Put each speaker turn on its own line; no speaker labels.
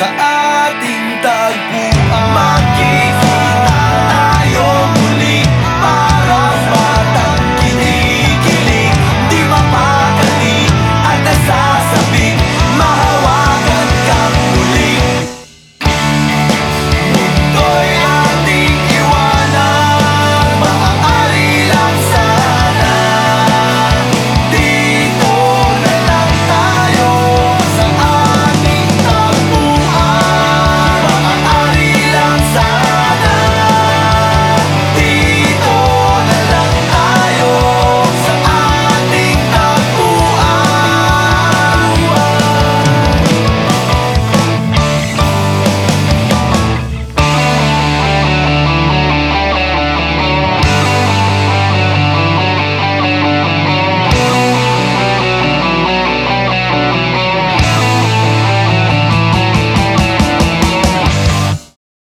sa ating tagpuan.